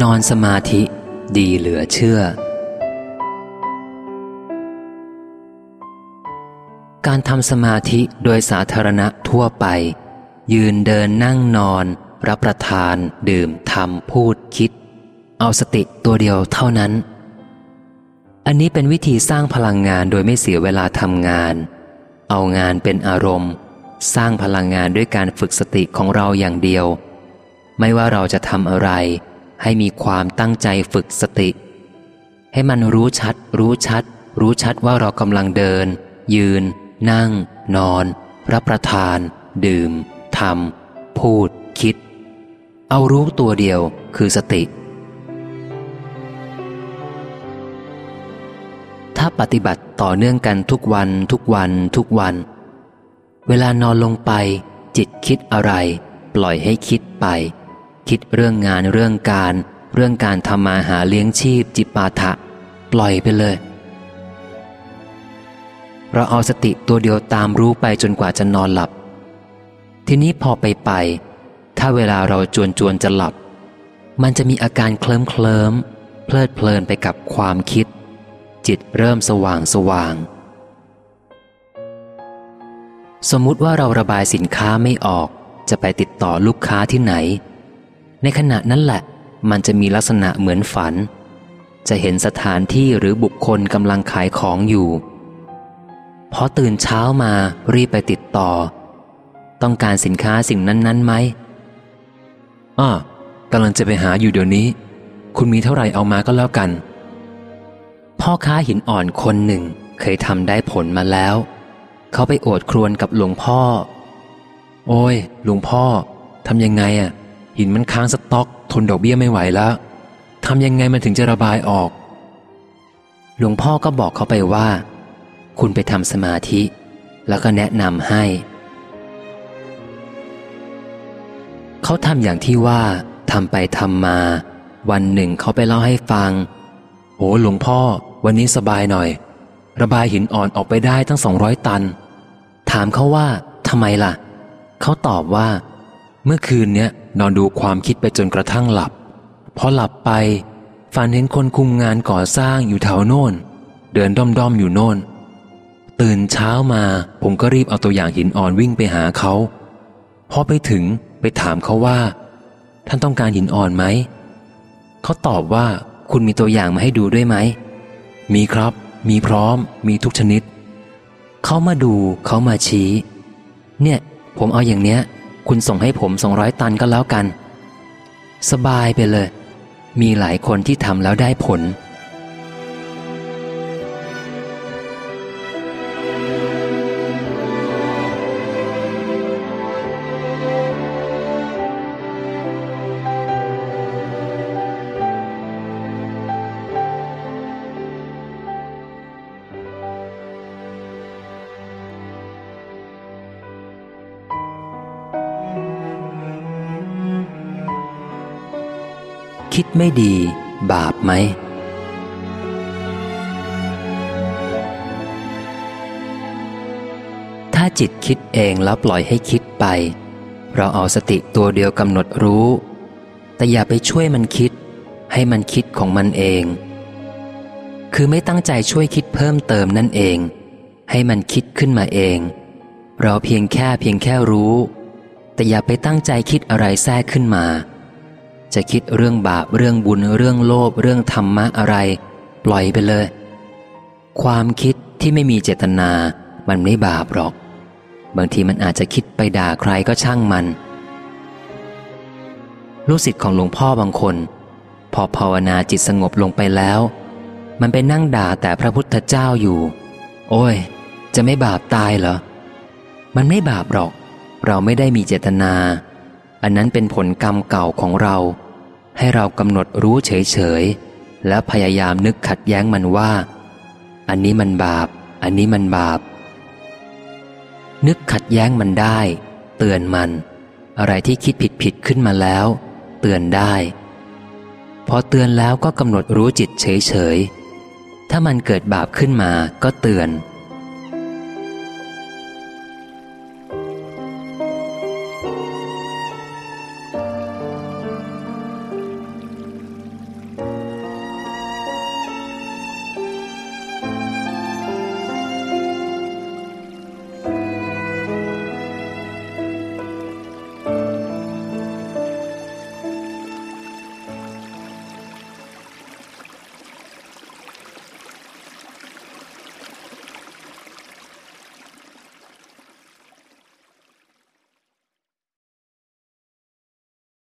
นอนสมาธิดีเหลือเชื่อ การทำสมาธิโดยสาธารณะทั่วไป ยืนเดินนั่งนอน รับประทาน ดื่มทำพูดคิด เอาสติตัวเดียวเท่านั้น อันนี้เป็นวิธีสร้างพลังงานโดยไม่เสียเวลาทำงาน เอางานเป็นอารมณ์ สร้างพลังงานด้วยการฝึกสติของเราอย่างเดียว ไม่ว่าเราจะทำอะไร ให้มีความตั้งใจฝึกสติ ให้มันรู้ชัด รู้ชัด รู้ชัดว่าเรากำลังเดิน ยืน นั่ง นอน รับประทาน ดื่มทำพูด คิด เอารู้ตัวเดียวคือสติ ถ้าปฏิบัติต่อเนื่องกันทุกวัน ทุกวัน ทุกวัน เวลานอนลงไป จิตคิดอะไร ปล่อยให้คิดไป คิดเรื่องงานเรื่องการ เรื่องการทำมาหาเลี้ยงชีพจิปาถะ ปล่อยไปเลย เราเอาสติตัวเดียวตามรู้ไปจนกว่าจะนอนหลับ ทีนี้พอไปไป ถ้าเวลาเราจวนจวนจะหลับ มันจะมีอาการเคลิ้มเคลิมเพลิดเพลินไปกับความคิด จิตเริ่มสว่างสว่าง สมมุติว่าเราระบายสินค้าไม่ออกจะไปติดต่อลูกค้าที่ไหน ในขณะนั้นแหละ มันจะมีลักษณะเหมือนฝัน จะเห็นสถานที่หรือบุคคลกำลังขายของอยู่ พอตื่นเช้ามารีบไปติดต่อ ต้องการสินค้าสิ่งนั้นๆไหมอ้อกำลังจะไปหาอยู่เดี๋ยวนี้ คุณมีเท่าไหร่เอามาก็แล้วกัน พ่อค้าหินอ่อนคนหนึ่งเคยทำได้ผลมาแล้ว เขาไปโอดครวนกับหลวงพ่อ โอ้ยหลวงพ่อทำยังไงอะ่ะ หินมันค้างสต็อก ทนดอกเบี้ยไม่ไหวแล้วทำยังไงมันถึงจะระบายออก หลวงพ่อก็บอกเขาไปว่า คุณไปทำสมาธิ แล้วก็แนะนำให้ เขาทำอย่างที่ว่าทำไปทำมา วันหนึ่งเขาไปเล่าให้ฟังโอ้หลวงพ่อ วันนี้สบายหน่อย ระบายหินอ่อนออกไปได้ตั้งสองร้อยตัน ถามเขาว่าทำไมล่ะ เขาตอบว่า เมื่อคืนเนี้ยนอนดูความคิดไปจนกระทั่งหลับ พอหลับไป ฝันเห็นคนคุมงานก่อสร้างอยู่แถวโน่น เดินด้อมๆอยู่โน่น ตื่นเช้ามาผมก็รีบเอาตัวอย่างหินอ่อนวิ่งไปหาเขา พอไปถึงไปถามเขาว่า ท่านต้องการหินอ่อนไหม เขาตอบว่าคุณมีตัวอย่างมาให้ดูด้วยไหม มีครับ มีพร้อม มีทุกชนิด เขามาดูเขามาชี้ เนี่ย ผมเอาอย่างเนี้ย คุณส่งให้ผมสองร้อยตันก็แล้วกัน สบายไปเลย มีหลายคนที่ทำแล้วได้ผล คิดไม่ดี บาปไหม ถ้าจิตคิดเองแล้วปล่อยให้คิดไป เราเอาสติตัวเดียวกำหนดรู้ แต่อย่าไปช่วยมันคิด ให้มันคิดของมันเอง คือไม่ตั้งใจช่วยคิดเพิ่มเติมนั่นเอง ให้มันคิดขึ้นมาเอง เราเพียงแค่เพียงแค่รู้ แต่อย่าไปตั้งใจคิดอะไรแทรกขึ้นมา จะคิดเรื่องบาปเรื่องบุญเรื่องโลภเรื่องธรรมะอะไร ปล่อยไปเลย ความคิดที่ไม่มีเจตนา มันไม่บาปหรอก บางทีมันอาจจะคิดไปด่าใครก็ช่างมัน ลูกศิษย์ของหลวงพ่อบางคน พอภาวนาจิตสงบลงไปแล้ว มันไปนั่งด่าแต่พระพุทธเจ้าอยู่ โอ้ย จะไม่บาปตายเหรอ มันไม่บาปหรอก เราไม่ได้มีเจตนาอันนั้นเป็นผลกรรมเก่าของเรา ให้เรากำหนดรู้เฉยๆ และพยายามนึกขัดแย้งมันว่า อันนี้มันบาป อันนี้มันบาป นึกขัดแย้งมันได้ เตือนมัน อะไรที่คิดผิดผิดๆขึ้นมาแล้ว เตือนได้ พอเตือนแล้วก็กำหนดรู้จิตเฉยๆ ถ้ามันเกิดบาปขึ้นมาก็เตือน